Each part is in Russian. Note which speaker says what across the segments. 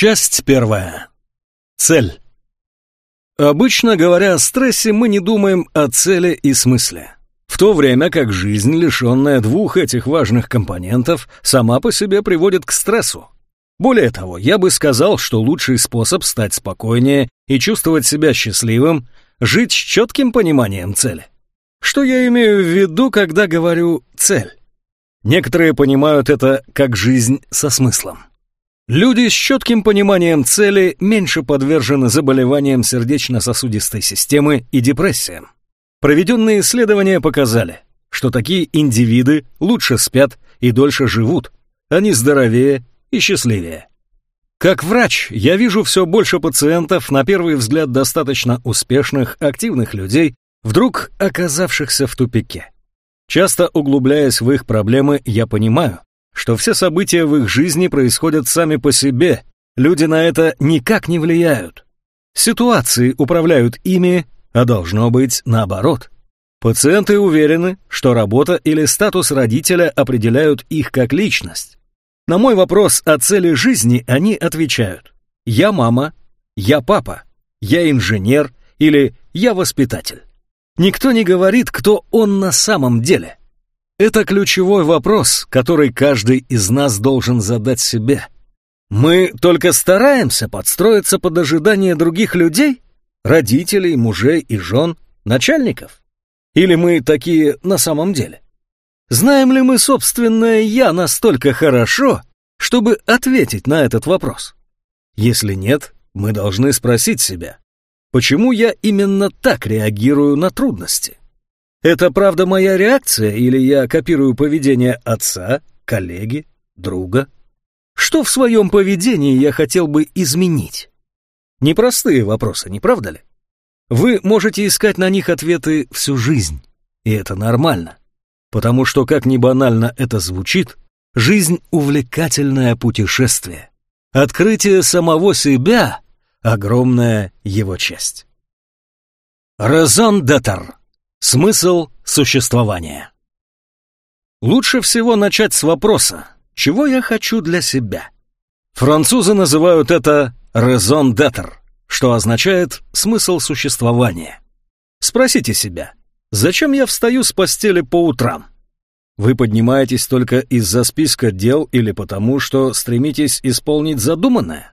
Speaker 1: Часть первая. Цель. Обычно говоря о стрессе, мы не думаем о цели и смысле. В то время как жизнь, лишенная двух этих важных компонентов, сама по себе приводит к стрессу. Более того, я бы сказал, что лучший способ стать спокойнее и чувствовать себя счастливым – жить с четким пониманием цели. Что я имею в виду, когда говорю «цель»? Некоторые понимают это как жизнь со смыслом. Люди с четким пониманием цели меньше подвержены заболеваниям сердечно-сосудистой системы и депрессиям. Проведенные исследования показали, что такие индивиды лучше спят и дольше живут, они здоровее и счастливее. Как врач, я вижу все больше пациентов, на первый взгляд достаточно успешных, активных людей, вдруг оказавшихся в тупике. Часто углубляясь в их проблемы, я понимаю, что все события в их жизни происходят сами по себе, люди на это никак не влияют. Ситуации управляют ими, а должно быть наоборот. Пациенты уверены, что работа или статус родителя определяют их как личность. На мой вопрос о цели жизни они отвечают «Я мама», «Я папа», «Я инженер» или «Я воспитатель». Никто не говорит, кто он на самом деле. Это ключевой вопрос, который каждый из нас должен задать себе. Мы только стараемся подстроиться под ожидания других людей, родителей, мужей и жен, начальников? Или мы такие на самом деле? Знаем ли мы собственное «я» настолько хорошо, чтобы ответить на этот вопрос? Если нет, мы должны спросить себя, почему я именно так реагирую на трудности? Это правда моя реакция или я копирую поведение отца, коллеги, друга? Что в своем поведении я хотел бы изменить? Непростые вопросы, не правда ли? Вы можете искать на них ответы всю жизнь, и это нормально. Потому что, как ни банально это звучит, жизнь — увлекательное путешествие. Открытие самого себя — огромная его часть. Резон детер Смысл существования. Лучше всего начать с вопроса, чего я хочу для себя. Французы называют это «raison d'être», что означает «смысл существования». Спросите себя, зачем я встаю с постели по утрам? Вы поднимаетесь только из-за списка дел или потому, что стремитесь исполнить задуманное?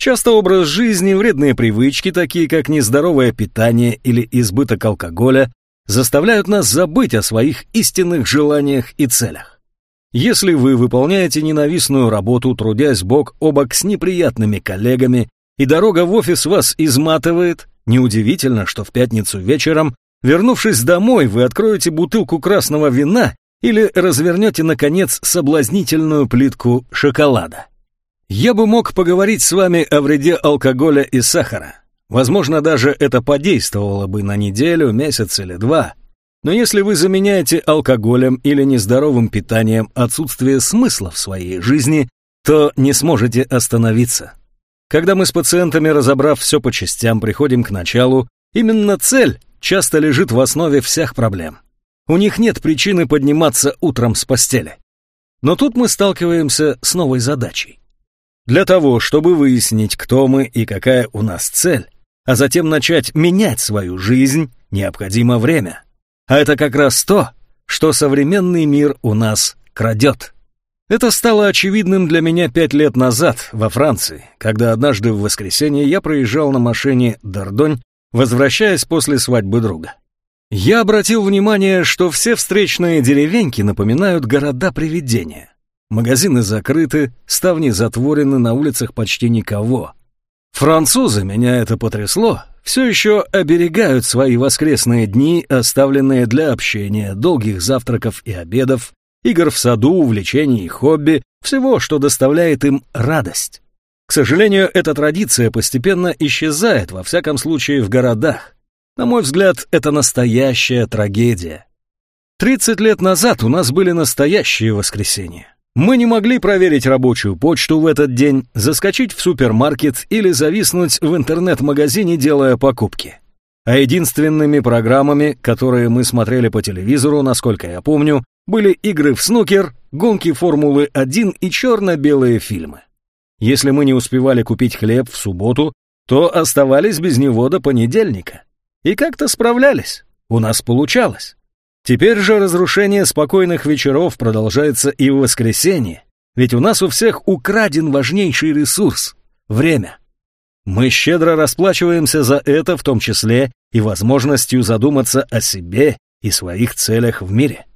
Speaker 1: Часто образ жизни, вредные привычки, такие как нездоровое питание или избыток алкоголя, заставляют нас забыть о своих истинных желаниях и целях. Если вы выполняете ненавистную работу, трудясь бок о бок с неприятными коллегами, и дорога в офис вас изматывает, неудивительно, что в пятницу вечером, вернувшись домой, вы откроете бутылку красного вина или развернете, наконец, соблазнительную плитку шоколада. Я бы мог поговорить с вами о вреде алкоголя и сахара. Возможно, даже это подействовало бы на неделю, месяц или два. Но если вы заменяете алкоголем или нездоровым питанием отсутствие смысла в своей жизни, то не сможете остановиться. Когда мы с пациентами, разобрав все по частям, приходим к началу, именно цель часто лежит в основе всех проблем. У них нет причины подниматься утром с постели. Но тут мы сталкиваемся с новой задачей. Для того, чтобы выяснить, кто мы и какая у нас цель, а затем начать менять свою жизнь, необходимо время. А это как раз то, что современный мир у нас крадет. Это стало очевидным для меня пять лет назад во Франции, когда однажды в воскресенье я проезжал на машине Дордонь, возвращаясь после свадьбы друга. Я обратил внимание, что все встречные деревеньки напоминают города-привидения. Магазины закрыты, ставни затворены, на улицах почти никого. Французы, меня это потрясло, все еще оберегают свои воскресные дни, оставленные для общения, долгих завтраков и обедов, игр в саду, увлечений и хобби, всего, что доставляет им радость. К сожалению, эта традиция постепенно исчезает, во всяком случае в городах. На мой взгляд, это настоящая трагедия. 30 лет назад у нас были настоящие воскресенья. Мы не могли проверить рабочую почту в этот день, заскочить в супермаркет или зависнуть в интернет-магазине, делая покупки. А единственными программами, которые мы смотрели по телевизору, насколько я помню, были игры в снукер, гонки Формулы-1 и черно-белые фильмы. Если мы не успевали купить хлеб в субботу, то оставались без него до понедельника. И как-то справлялись. У нас получалось. Теперь же разрушение спокойных вечеров продолжается и в воскресенье, ведь у нас у всех украден важнейший ресурс — время. Мы щедро расплачиваемся за это, в том числе и возможностью задуматься о себе и своих целях в мире.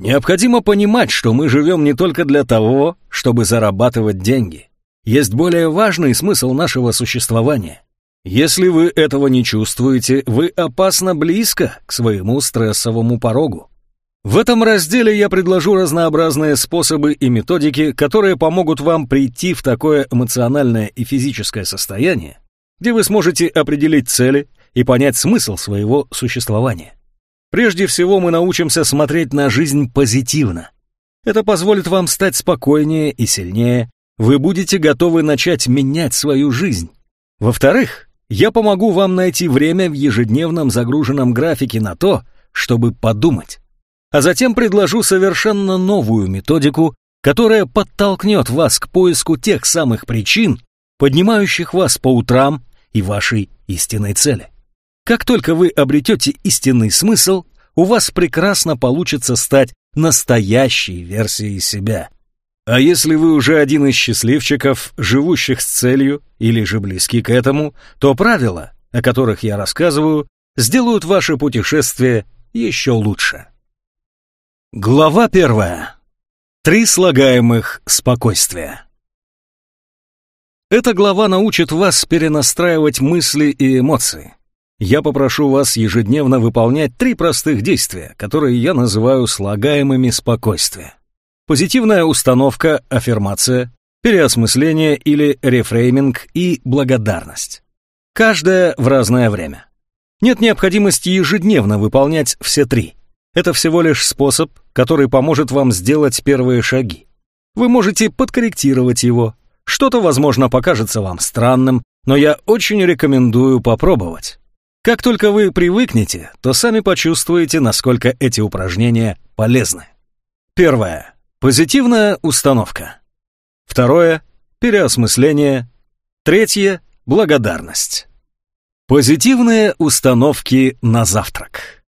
Speaker 1: Необходимо понимать, что мы живем не только для того, чтобы зарабатывать деньги. Есть более важный смысл нашего существования. Если вы этого не чувствуете, вы опасно близко к своему стрессовому порогу. В этом разделе я предложу разнообразные способы и методики, которые помогут вам прийти в такое эмоциональное и физическое состояние, где вы сможете определить цели и понять смысл своего существования. Прежде всего мы научимся смотреть на жизнь позитивно. Это позволит вам стать спокойнее и сильнее, вы будете готовы начать менять свою жизнь. Во-вторых, я помогу вам найти время в ежедневном загруженном графике на то, чтобы подумать. А затем предложу совершенно новую методику, которая подтолкнет вас к поиску тех самых причин, поднимающих вас по утрам и вашей истинной цели. Как только вы обретете истинный смысл, у вас прекрасно получится стать настоящей версией себя. А если вы уже один из счастливчиков, живущих с целью или же близки к этому, то правила, о которых я рассказываю, сделают ваше путешествие еще лучше. Глава первая. Три слагаемых спокойствия. Эта глава научит вас перенастраивать мысли и эмоции. Я попрошу вас ежедневно выполнять три простых действия, которые я называю слагаемыми спокойствия. Позитивная установка, аффирмация, переосмысление или рефрейминг и благодарность. Каждая в разное время. Нет необходимости ежедневно выполнять все три. Это всего лишь способ, который поможет вам сделать первые шаги. Вы можете подкорректировать его. Что-то, возможно, покажется вам странным, но я очень рекомендую попробовать. Как только вы привыкнете, то сами почувствуете, насколько эти упражнения полезны. Первое. Позитивная установка. Второе – переосмысление. Третье – благодарность. Позитивные установки на завтрак.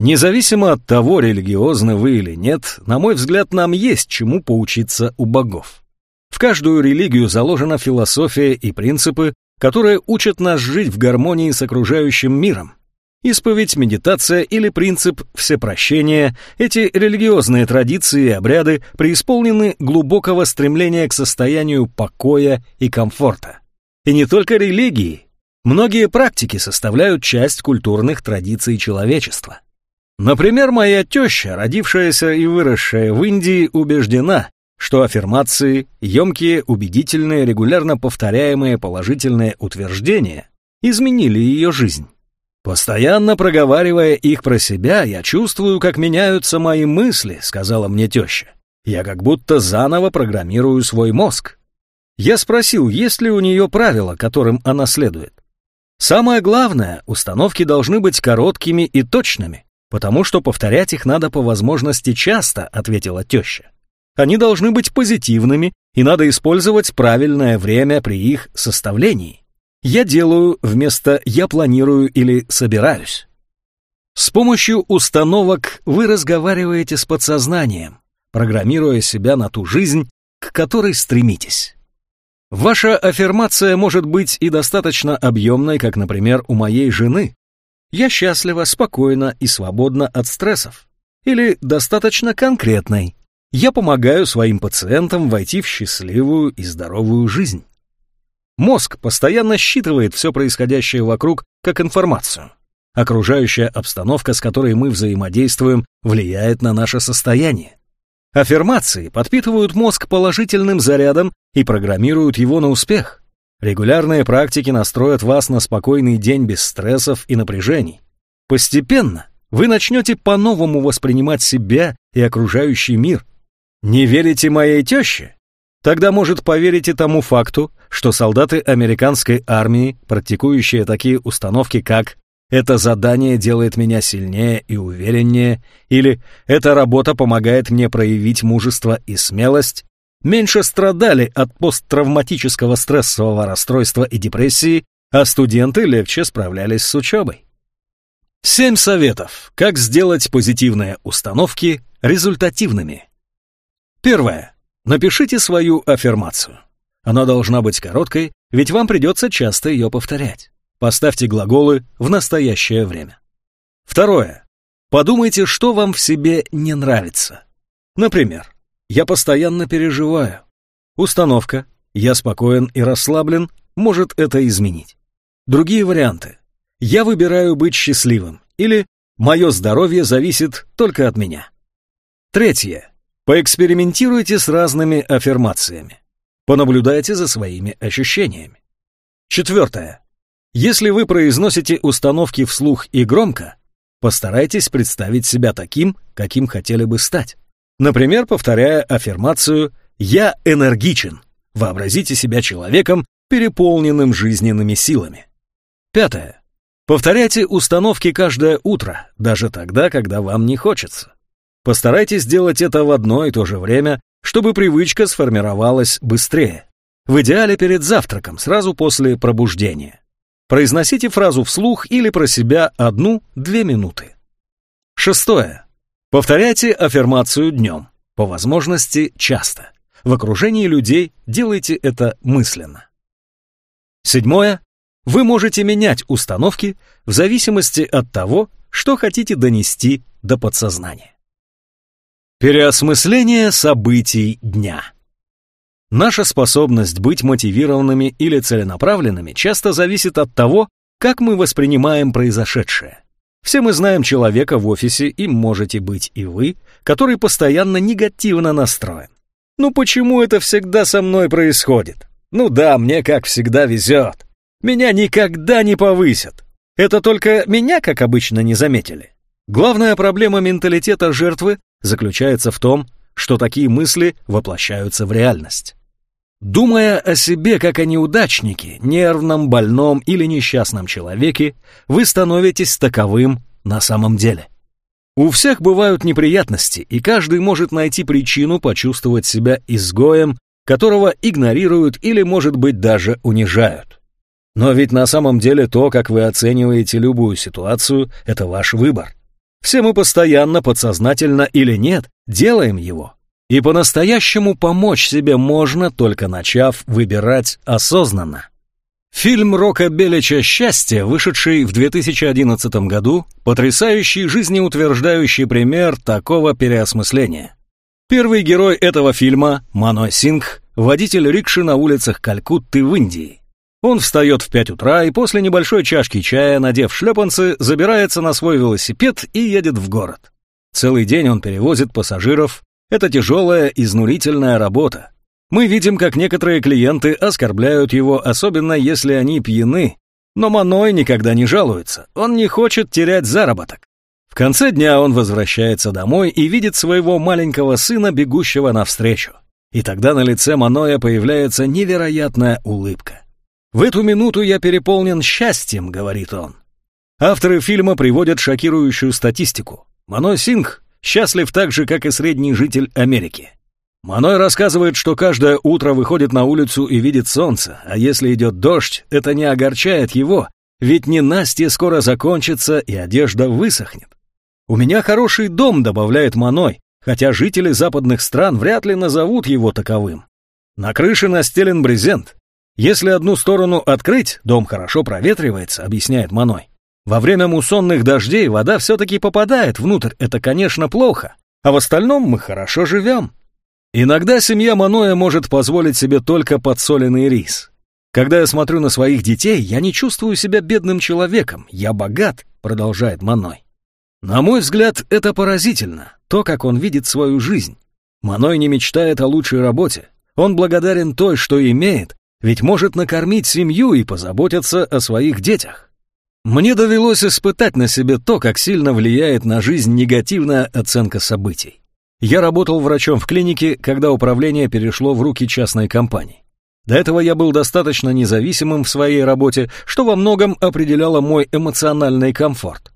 Speaker 1: Независимо от того, религиозны вы или нет, на мой взгляд, нам есть чему поучиться у богов. В каждую религию заложена философия и принципы, которые учат нас жить в гармонии с окружающим миром. Исповедь, медитация или принцип всепрощения, эти религиозные традиции и обряды преисполнены глубокого стремления к состоянию покоя и комфорта. И не только религии. Многие практики составляют часть культурных традиций человечества. Например, моя теща, родившаяся и выросшая в Индии, убеждена, что аффирмации, емкие, убедительные, регулярно повторяемые положительные утверждения изменили ее жизнь. «Постоянно проговаривая их про себя, я чувствую, как меняются мои мысли», — сказала мне теща. «Я как будто заново программирую свой мозг». Я спросил, есть ли у нее правила, которым она следует. Самое главное, установки должны быть короткими и точными, потому что повторять их надо по возможности часто, ответила теща. Они должны быть позитивными, и надо использовать правильное время при их составлении. Я делаю вместо «я планирую» или «собираюсь». С помощью установок вы разговариваете с подсознанием, программируя себя на ту жизнь, к которой стремитесь. Ваша аффирмация может быть и достаточно объемной, как, например, у моей жены. «Я счастлива, спокойна и свободна от стрессов». Или достаточно конкретной. «Я помогаю своим пациентам войти в счастливую и здоровую жизнь». Мозг постоянно считывает все происходящее вокруг как информацию. Окружающая обстановка, с которой мы взаимодействуем, влияет на наше состояние. Аффирмации подпитывают мозг положительным зарядом и программируют его на успех. Регулярные практики настроят вас на спокойный день без стрессов и напряжений. Постепенно вы начнете по-новому воспринимать себя и окружающий мир. Не верите моей теще? Тогда, может, поверите тому факту, что солдаты американской армии, практикующие такие установки, как «это задание делает меня сильнее и увереннее» или «эта работа помогает мне проявить мужество и смелость», меньше страдали от посттравматического стрессового расстройства и депрессии, а студенты легче справлялись с учебой. Семь советов, как сделать позитивные установки результативными. Первое. Напишите свою аффирмацию. Она должна быть короткой, ведь вам придется часто ее повторять. Поставьте глаголы в настоящее время. Второе. Подумайте, что вам в себе не нравится. Например, «Я постоянно переживаю». Установка «Я спокоен и расслаблен» может это изменить. Другие варианты. «Я выбираю быть счастливым» или «Мое здоровье зависит только от меня». Третье. Поэкспериментируйте с разными аффирмациями. Понаблюдайте за своими ощущениями. Четвертое. Если вы произносите установки вслух и громко, постарайтесь представить себя таким, каким хотели бы стать. Например, повторяя аффирмацию «Я энергичен». Вообразите себя человеком, переполненным жизненными силами. Пятое. Повторяйте установки каждое утро, даже тогда, когда вам не хочется. Постарайтесь сделать это в одно и то же время, чтобы привычка сформировалась быстрее. В идеале перед завтраком, сразу после пробуждения. Произносите фразу вслух или про себя одну-две минуты. Шестое. Повторяйте аффирмацию днем, по возможности часто. В окружении людей делайте это мысленно. Седьмое. Вы можете менять установки в зависимости от того, что хотите донести до подсознания. Переосмысление событий дня. Наша способность быть мотивированными или целенаправленными часто зависит от того, как мы воспринимаем произошедшее. Все мы знаем человека в офисе, и можете быть и вы, который постоянно негативно настроен. Ну почему это всегда со мной происходит? Ну да, мне как всегда везет. Меня никогда не повысят. Это только меня, как обычно, не заметили. Главная проблема менталитета жертвы заключается в том, что такие мысли воплощаются в реальность. Думая о себе как о неудачнике, нервном, больном или несчастном человеке, вы становитесь таковым на самом деле. У всех бывают неприятности, и каждый может найти причину почувствовать себя изгоем, которого игнорируют или, может быть, даже унижают. Но ведь на самом деле то, как вы оцениваете любую ситуацию, это ваш выбор. Все мы постоянно, подсознательно или нет, делаем его. И по-настоящему помочь себе можно, только начав выбирать осознанно. Фильм Рока Белича «Счастье», вышедший в 2011 году, потрясающий жизнеутверждающий пример такого переосмысления. Первый герой этого фильма, Маной Сингх, водитель рикши на улицах Калькутты в Индии. Он встает в пять утра и после небольшой чашки чая, надев шлепанцы, забирается на свой велосипед и едет в город. Целый день он перевозит пассажиров. Это тяжелая, изнурительная работа. Мы видим, как некоторые клиенты оскорбляют его, особенно если они пьяны. Но Маной никогда не жалуется, он не хочет терять заработок. В конце дня он возвращается домой и видит своего маленького сына, бегущего навстречу. И тогда на лице Маноя появляется невероятная улыбка. «В эту минуту я переполнен счастьем», — говорит он. Авторы фильма приводят шокирующую статистику. Маной Сингх счастлив так же, как и средний житель Америки. Маной рассказывает, что каждое утро выходит на улицу и видит солнце, а если идет дождь, это не огорчает его, ведь ненастье скоро закончится и одежда высохнет. «У меня хороший дом», — добавляет Маной, хотя жители западных стран вряд ли назовут его таковым. На крыше настелен брезент, если одну сторону открыть, дом хорошо проветривается, объясняет Маной. Во время муссонных дождей вода все-таки попадает внутрь, это, конечно, плохо, а в остальном мы хорошо живем. Иногда семья Маноя может позволить себе только подсоленный рис. Когда я смотрю на своих детей, я не чувствую себя бедным человеком, я богат, продолжает Маной. На мой взгляд, это поразительно, то, как он видит свою жизнь. Маной не мечтает о лучшей работе, он благодарен той, что имеет, ведь может накормить семью и позаботиться о своих детях. Мне довелось испытать на себе то, как сильно влияет на жизнь негативная оценка событий. Я работал врачом в клинике, когда управление перешло в руки частной компании. До этого я был достаточно независимым в своей работе, что во многом определяло мой эмоциональный комфорт.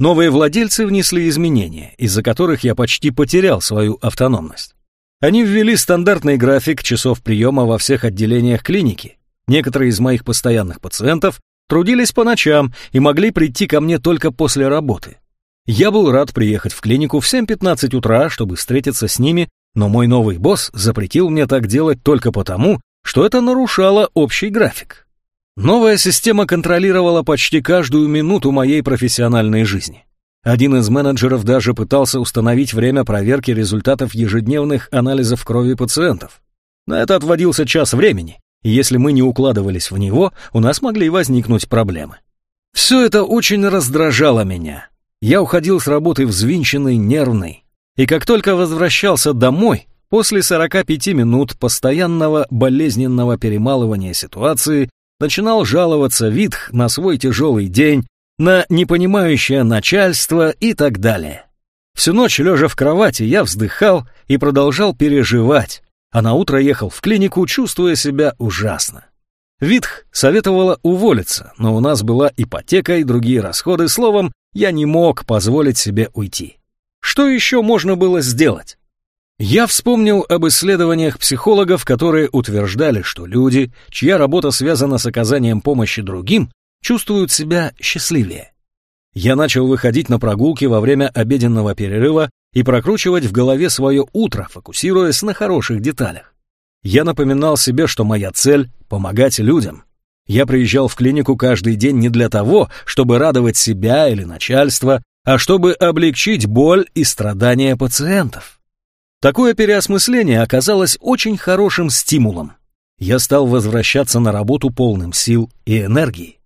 Speaker 1: Новые владельцы внесли изменения, из-за которых я почти потерял свою автономность. Они ввели стандартный график часов приема во всех отделениях клиники. Некоторые из моих постоянных пациентов трудились по ночам и могли прийти ко мне только после работы. Я был рад приехать в клинику в 7.15 утра, чтобы встретиться с ними, но мой новый босс запретил мне так делать только потому, что это нарушало общий график. Новая система контролировала почти каждую минуту моей профессиональной жизни. Один из менеджеров даже пытался установить время проверки результатов ежедневных анализов крови пациентов. На это отводился час времени, и если мы не укладывались в него, у нас могли возникнуть проблемы. Все это очень раздражало меня. Я уходил с работы взвинченный, нервный. И как только возвращался домой, после 45 минут постоянного болезненного перемалывания ситуации, начинал жаловаться Витх на свой тяжелый день, на непонимающее начальство и так далее. Всю ночь, лежа в кровати, я вздыхал и продолжал переживать, а на утро ехал в клинику, чувствуя себя ужасно. Витх советовала уволиться, но у нас была ипотека и другие расходы, словом, я не мог позволить себе уйти. Что еще можно было сделать? Я вспомнил об исследованиях психологов, которые утверждали, что люди, чья работа связана с оказанием помощи другим, чувствуют себя счастливее. Я начал выходить на прогулки во время обеденного перерыва и прокручивать в голове свое утро, фокусируясь на хороших деталях. Я напоминал себе, что моя цель — помогать людям. Я приезжал в клинику каждый день не для того, чтобы радовать себя или начальство, а чтобы облегчить боль и страдания пациентов. Такое переосмысление оказалось очень хорошим стимулом. Я стал возвращаться на работу полным сил и энергии.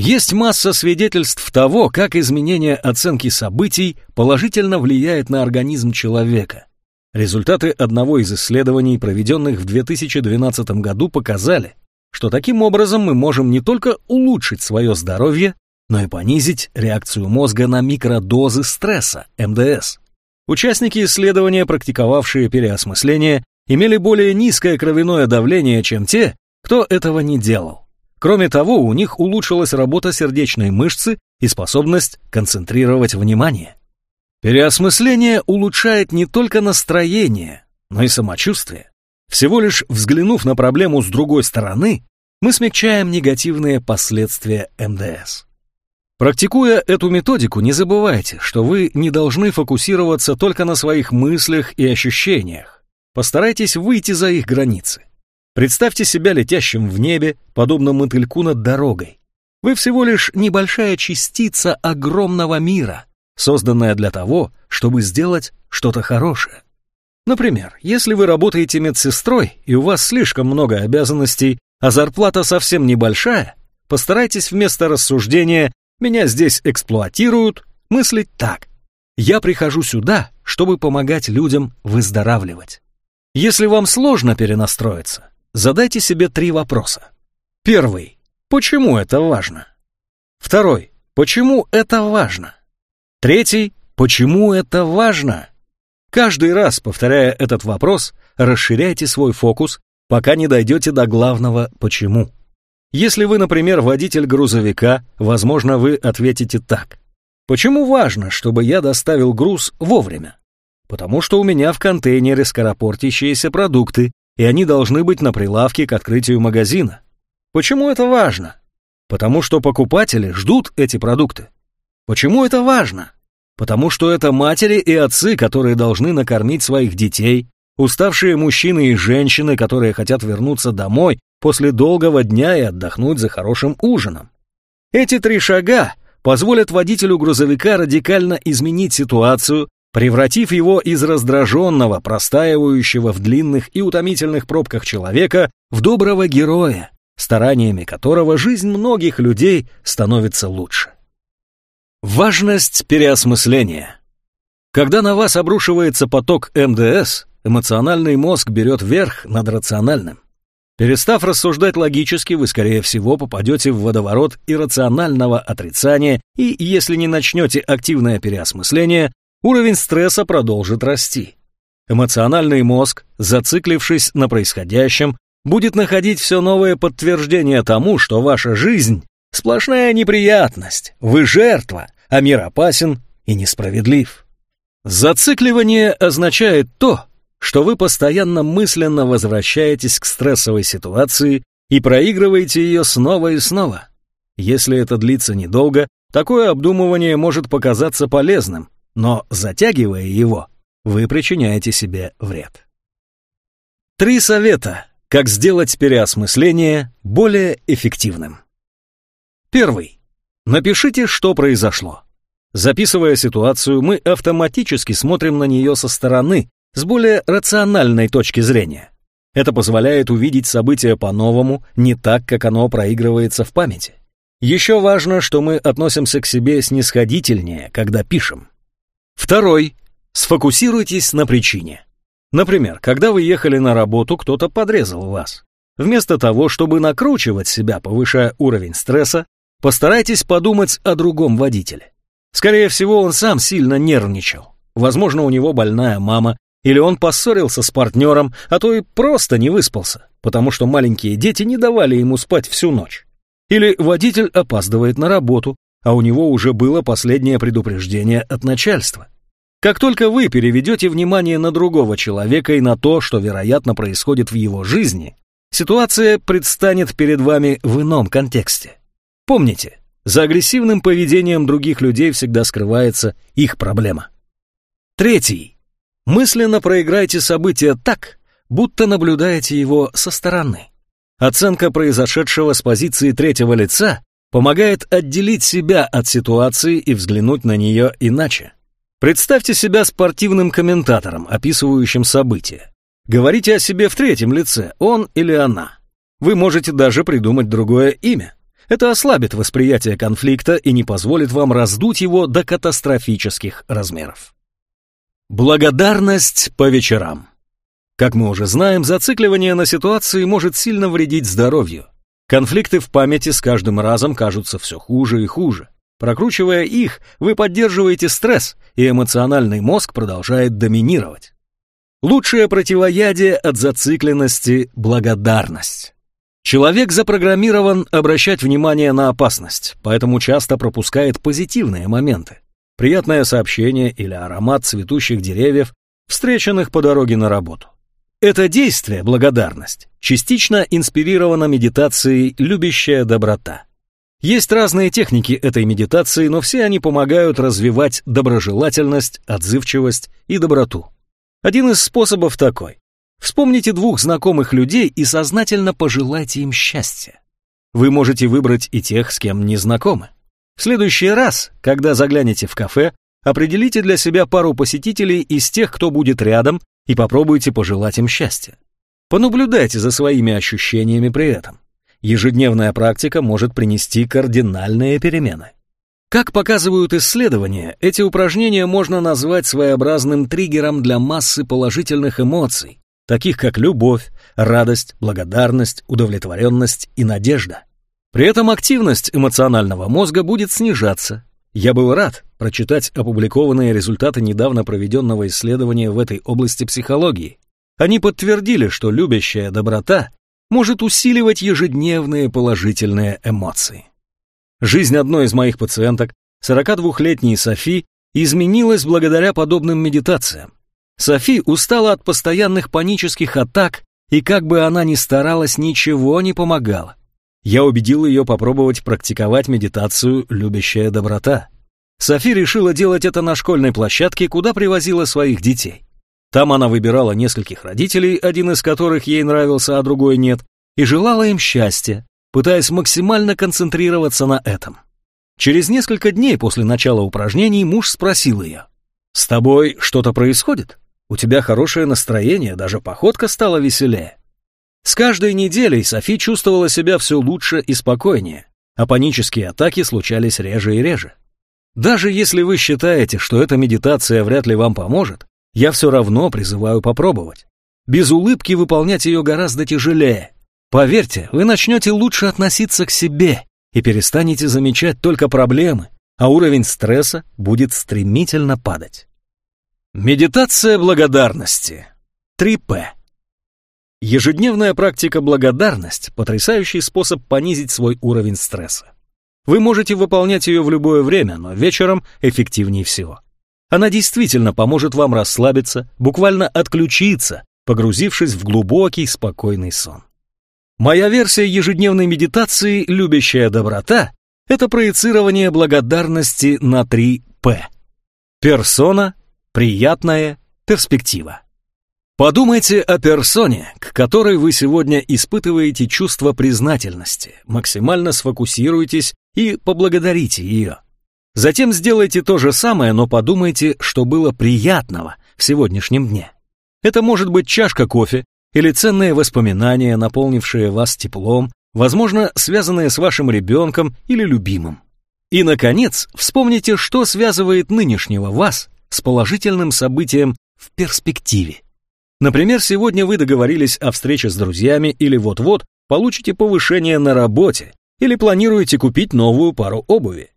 Speaker 1: Есть масса свидетельств того, как изменение оценки событий положительно влияет на организм человека. Результаты одного из исследований, проведенных в 2012 году, показали, что таким образом мы можем не только улучшить свое здоровье, но и понизить реакцию мозга на микродозы стресса, МДС. Участники исследования, практиковавшие переосмысление, имели более низкое кровяное давление, чем те, кто этого не делал. Кроме того, у них улучшилась работа сердечной мышцы и способность концентрировать внимание. Переосмысление улучшает не только настроение, но и самочувствие. Всего лишь взглянув на проблему с другой стороны, мы смягчаем негативные последствия МДС. Практикуя эту методику, не забывайте, что вы не должны фокусироваться только на своих мыслях и ощущениях. Постарайтесь выйти за их границы. Представьте себя летящим в небе, подобно мотыльку над дорогой. Вы всего лишь небольшая частица огромного мира, созданная для того, чтобы сделать что-то хорошее. Например, если вы работаете медсестрой и у вас слишком много обязанностей, а зарплата совсем небольшая, постарайтесь вместо рассуждения «меня здесь эксплуатируют» мыслить так. Я прихожу сюда, чтобы помогать людям выздоравливать. Если вам сложно перенастроиться, Задайте себе три вопроса. Первый. Почему это важно? Второй. Почему это важно? Третий. Почему это важно? Каждый раз, повторяя этот вопрос, расширяйте свой фокус, пока не дойдете до главного «почему». Если вы, например, водитель грузовика, возможно, вы ответите так. Почему важно, чтобы я доставил груз вовремя? Потому что у меня в контейнере скоропортящиеся продукты, и они должны быть на прилавке к открытию магазина. Почему это важно? Потому что покупатели ждут эти продукты. Почему это важно? Потому что это матери и отцы, которые должны накормить своих детей, уставшие мужчины и женщины, которые хотят вернуться домой после долгого дня и отдохнуть за хорошим ужином. Эти три шага позволят водителю грузовика радикально изменить ситуацию превратив его из раздраженного, простаивающего в длинных и утомительных пробках человека в доброго героя, стараниями которого жизнь многих людей становится лучше. Важность переосмысления. Когда на вас обрушивается поток МДС, эмоциональный мозг берет верх над рациональным. Перестав рассуждать логически, вы, скорее всего, попадете в водоворот иррационального отрицания и, если не начнете активное переосмысление, уровень стресса продолжит расти. Эмоциональный мозг, зациклившись на происходящем, будет находить все новое подтверждение тому, что ваша жизнь — сплошная неприятность, вы жертва, а мир опасен и несправедлив. Зацикливание означает то, что вы постоянно мысленно возвращаетесь к стрессовой ситуации и проигрываете ее снова и снова. Если это длится недолго, такое обдумывание может показаться полезным, но затягивая его, вы причиняете себе вред. Три совета, как сделать переосмысление более эффективным. Первый. Напишите, что произошло. Записывая ситуацию, мы автоматически смотрим на нее со стороны, с более рациональной точки зрения. Это позволяет увидеть события по-новому, не так, как оно проигрывается в памяти. Еще важно, что мы относимся к себе снисходительнее, когда пишем. Второй. Сфокусируйтесь на причине. Например, когда вы ехали на работу, кто-то подрезал вас. Вместо того, чтобы накручивать себя, повышая уровень стресса, постарайтесь подумать о другом водителе. Скорее всего, он сам сильно нервничал. Возможно, у него больная мама, или он поссорился с партнером, а то и просто не выспался, потому что маленькие дети не давали ему спать всю ночь. Или водитель опаздывает на работу, а у него уже было последнее предупреждение от начальства. Как только вы переведете внимание на другого человека и на то, что, вероятно, происходит в его жизни, ситуация предстанет перед вами в ином контексте. Помните, за агрессивным поведением других людей всегда скрывается их проблема. Третий. Мысленно проиграйте события так, будто наблюдаете его со стороны. Оценка произошедшего с позиции третьего лица помогает отделить себя от ситуации и взглянуть на нее иначе. Представьте себя спортивным комментатором, описывающим события. Говорите о себе в третьем лице, он или она. Вы можете даже придумать другое имя. Это ослабит восприятие конфликта и не позволит вам раздуть его до катастрофических размеров. Благодарность по вечерам. Как мы уже знаем, зацикливание на ситуации может сильно вредить здоровью. Конфликты в памяти с каждым разом кажутся все хуже и хуже. Прокручивая их, вы поддерживаете стресс, и эмоциональный мозг продолжает доминировать. Лучшее противоядие от зацикленности – благодарность. Человек запрограммирован обращать внимание на опасность, поэтому часто пропускает позитивные моменты. Приятное сообщение или аромат цветущих деревьев, встреченных по дороге на работу. Это действие, благодарность, частично инспирировано медитацией «любящая доброта». Есть разные техники этой медитации, но все они помогают развивать доброжелательность, отзывчивость и доброту. Один из способов такой. Вспомните двух знакомых людей и сознательно пожелайте им счастья. Вы можете выбрать и тех, с кем не знакомы. В следующий раз, когда заглянете в кафе, определите для себя пару посетителей из тех, кто будет рядом, и попробуйте пожелать им счастья. Понаблюдайте за своими ощущениями при этом. Ежедневная практика может принести кардинальные перемены. Как показывают исследования, эти упражнения можно назвать своеобразным триггером для массы положительных эмоций, таких как любовь, радость, благодарность, удовлетворенность и надежда. При этом активность эмоционального мозга будет снижаться, я был рад прочитать опубликованные результаты недавно проведенного исследования в этой области психологии. Они подтвердили, что любящая доброта может усиливать ежедневные положительные эмоции. Жизнь одной из моих пациенток, 42-летней Софи, изменилась благодаря подобным медитациям. Софи устала от постоянных панических атак, и как бы она ни старалась, ничего не помогало. Я убедил ее попробовать практиковать медитацию «Любящая доброта». Софи решила делать это на школьной площадке, куда привозила своих детей. Там она выбирала нескольких родителей, один из которых ей нравился, а другой нет, и желала им счастья, пытаясь максимально концентрироваться на этом. Через несколько дней после начала упражнений муж спросил ее, «С тобой что-то происходит? У тебя хорошее настроение, даже походка стала веселее». С каждой неделей Софи чувствовала себя все лучше и спокойнее, а панические атаки случались реже и реже. Даже если вы считаете, что эта медитация вряд ли вам поможет, я все равно призываю попробовать. Без улыбки выполнять ее гораздо тяжелее. Поверьте, вы начнете лучше относиться к себе и перестанете замечать только проблемы, а уровень стресса будет стремительно падать. Медитация благодарности. 3П. Ежедневная практика благодарность – потрясающий способ понизить свой уровень стресса. Вы можете выполнять ее в любое время, но вечером эффективнее всего. Она действительно поможет вам расслабиться, буквально отключиться, погрузившись в глубокий, спокойный сон. Моя версия ежедневной медитации «Любящая доброта» — это проецирование благодарности на 3 П. Персона, приятная, перспектива. Подумайте о персоне, к которой вы сегодня испытываете чувство признательности, максимально сфокусируйтесь и поблагодарите ее. Затем сделайте то же самое, но подумайте, что было приятного в сегодняшнем дне. Это может быть чашка кофе или ценные воспоминания, наполнившие вас теплом, возможно, связанные с вашим ребенком или любимым. И, наконец, вспомните, что связывает нынешнего вас с положительным событием в перспективе. Например, сегодня вы договорились о встрече с друзьями или вот-вот получите повышение на работе или планируете купить новую пару обуви.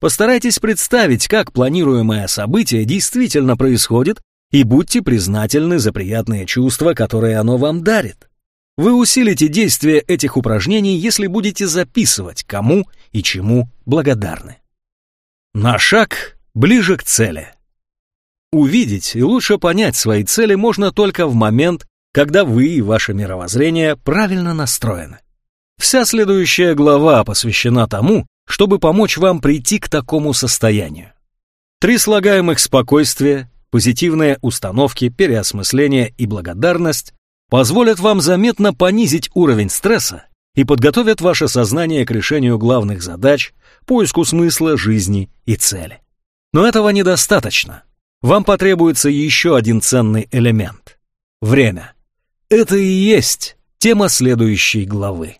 Speaker 1: Постарайтесь представить, как планируемое событие действительно происходит, и будьте признательны за приятные чувства, которые оно вам дарит. Вы усилите действие этих упражнений, если будете записывать, кому и чему благодарны. На шаг ближе к цели. Увидеть и лучше понять свои цели можно только в момент, когда вы и ваше мировоззрение правильно настроены. Вся следующая глава посвящена тому, чтобы помочь вам прийти к такому состоянию. Три слагаемых спокойствие, позитивные установки, переосмысление и благодарность позволят вам заметно понизить уровень стресса и подготовят ваше сознание к решению главных задач, поиску смысла жизни и цели. Но этого недостаточно. Вам потребуется еще один ценный элемент – время. Это и есть тема следующей главы.